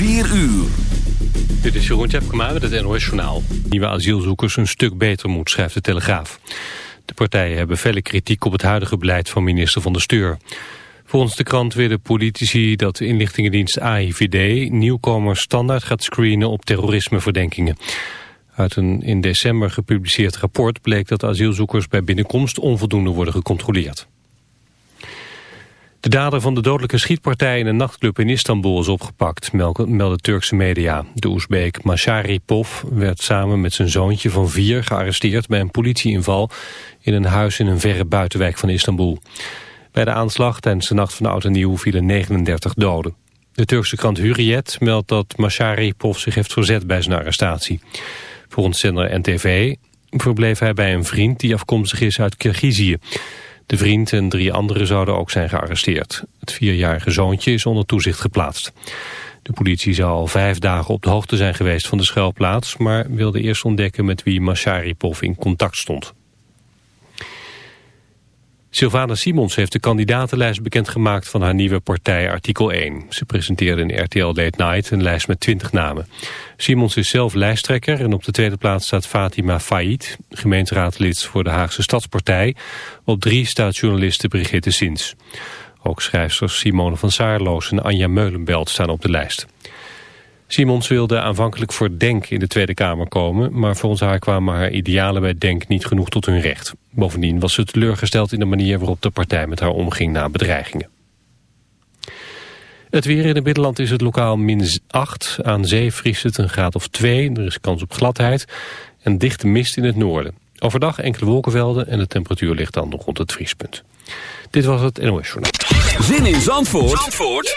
4 uur. Dit is Jeroen Tjepkema met het NOS Journaal. Nieuwe asielzoekers een stuk beter moet, schrijft de Telegraaf. De partijen hebben felle kritiek op het huidige beleid van minister Van der Steur. Volgens de krant willen politici dat de inlichtingendienst AIVD... nieuwkomers standaard gaat screenen op terrorismeverdenkingen. Uit een in december gepubliceerd rapport bleek dat asielzoekers bij binnenkomst onvoldoende worden gecontroleerd. De dader van de dodelijke schietpartij in een nachtclub in Istanbul is opgepakt, melden Turkse media. De Oezbeek Masharipov werd samen met zijn zoontje van vier gearresteerd bij een politieinval in een huis in een verre buitenwijk van Istanbul. Bij de aanslag tijdens de nacht van de Oud en Nieuw vielen 39 doden. De Turkse krant Hurriyet meldt dat Masharipov zich heeft verzet bij zijn arrestatie. Volgens zender NTV verbleef hij bij een vriend die afkomstig is uit Kirgizië. De vriend en drie anderen zouden ook zijn gearresteerd. Het vierjarige zoontje is onder toezicht geplaatst. De politie zou al vijf dagen op de hoogte zijn geweest van de schuilplaats... maar wilde eerst ontdekken met wie Masharipov in contact stond. Sylvana Simons heeft de kandidatenlijst bekendgemaakt van haar nieuwe partij Artikel 1. Ze presenteerde in RTL Late Night een lijst met 20 namen. Simons is zelf lijsttrekker en op de tweede plaats staat Fatima Faid, gemeenteraadlid voor de Haagse Stadspartij. Op drie staat journaliste Brigitte Sins. Ook schrijfsters Simone van Saarloos en Anja Meulenbelt staan op de lijst. Simons wilde aanvankelijk voor Denk in de Tweede Kamer komen... maar volgens haar kwamen haar idealen bij Denk niet genoeg tot hun recht. Bovendien was ze teleurgesteld in de manier waarop de partij met haar omging na bedreigingen. Het weer in het binnenland is het lokaal min 8. Aan zee vriest het een graad of 2. Er is kans op gladheid en dichte mist in het noorden. Overdag enkele wolkenvelden en de temperatuur ligt dan rond het vriespunt. Dit was het NOS Journaal. Zin in Zandvoort, Zandvoort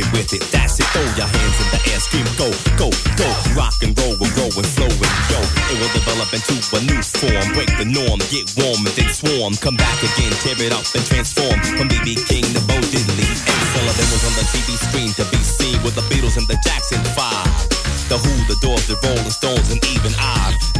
Get with it. That's it. Throw your hands in the air, scream, go, go, go. Rock and roll, we're growing, flowing, yo. It will develop into a new form. Break the norm, get warm and then swarm. Come back again, tear it up and transform. From BB King to Bo Diddley. Ed Sullivan was on the TV screen to be seen with the Beatles and the Jackson 5. The Who, the Doors, the Rolling Stones, and even I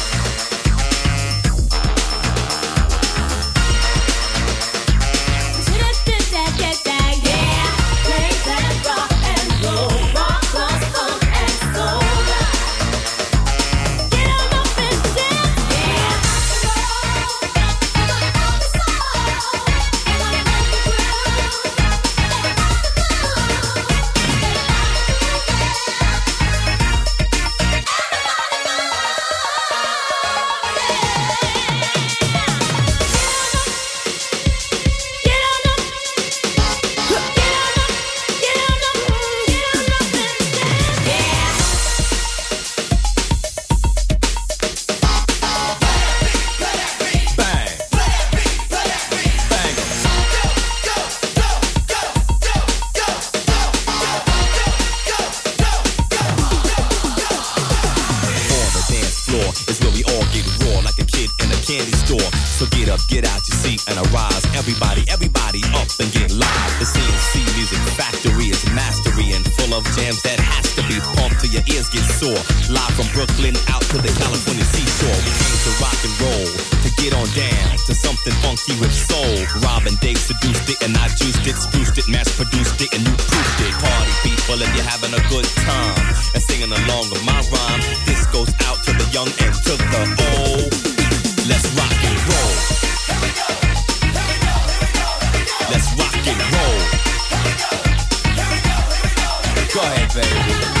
The California seashore. We came to rock and roll, to get on down to something funky with soul. Robin Dave seduced it and I juiced it, spruced it, mass produced it, and you proofed it. Party people, if you're having a good time and singing along with my rhyme, this goes out to the young and to the old. Let's rock and roll. Let's rock and roll. Go ahead, baby.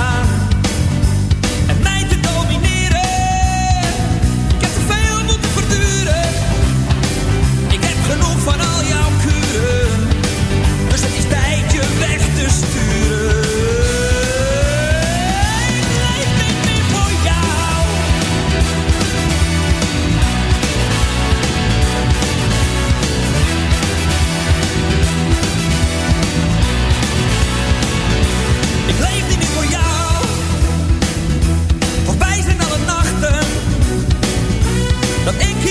dat ik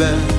back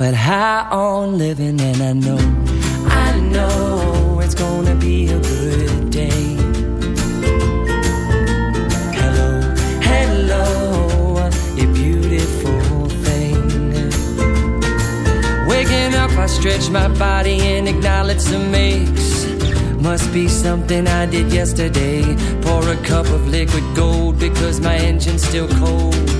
but high on living. And I know, I know it's gonna be a good day. Hello, hello, you beautiful thing. Waking up, I stretch my body and acknowledge some aches. Must be something I did yesterday. Pour a cup of liquid gold because my engine's still cold.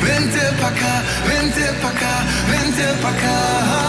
vente pa' acá, vente pa' acá, vente pa' acá.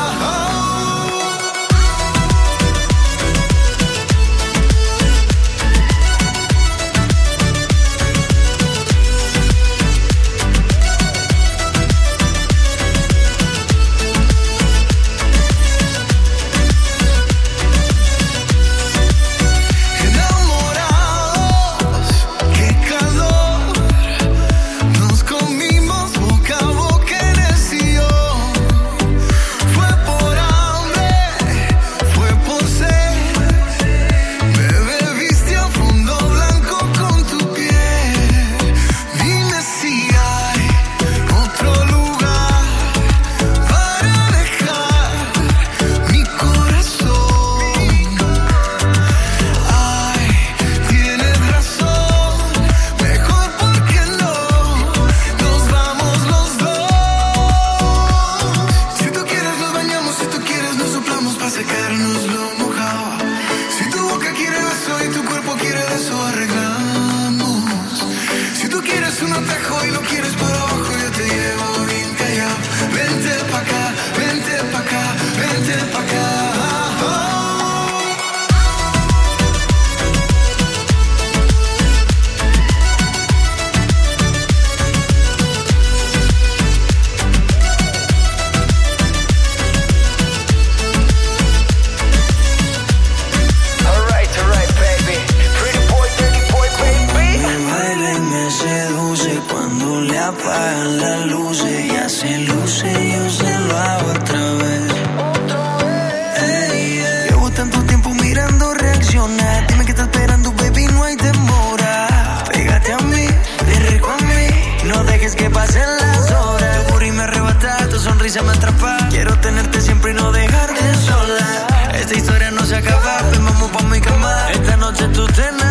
cena.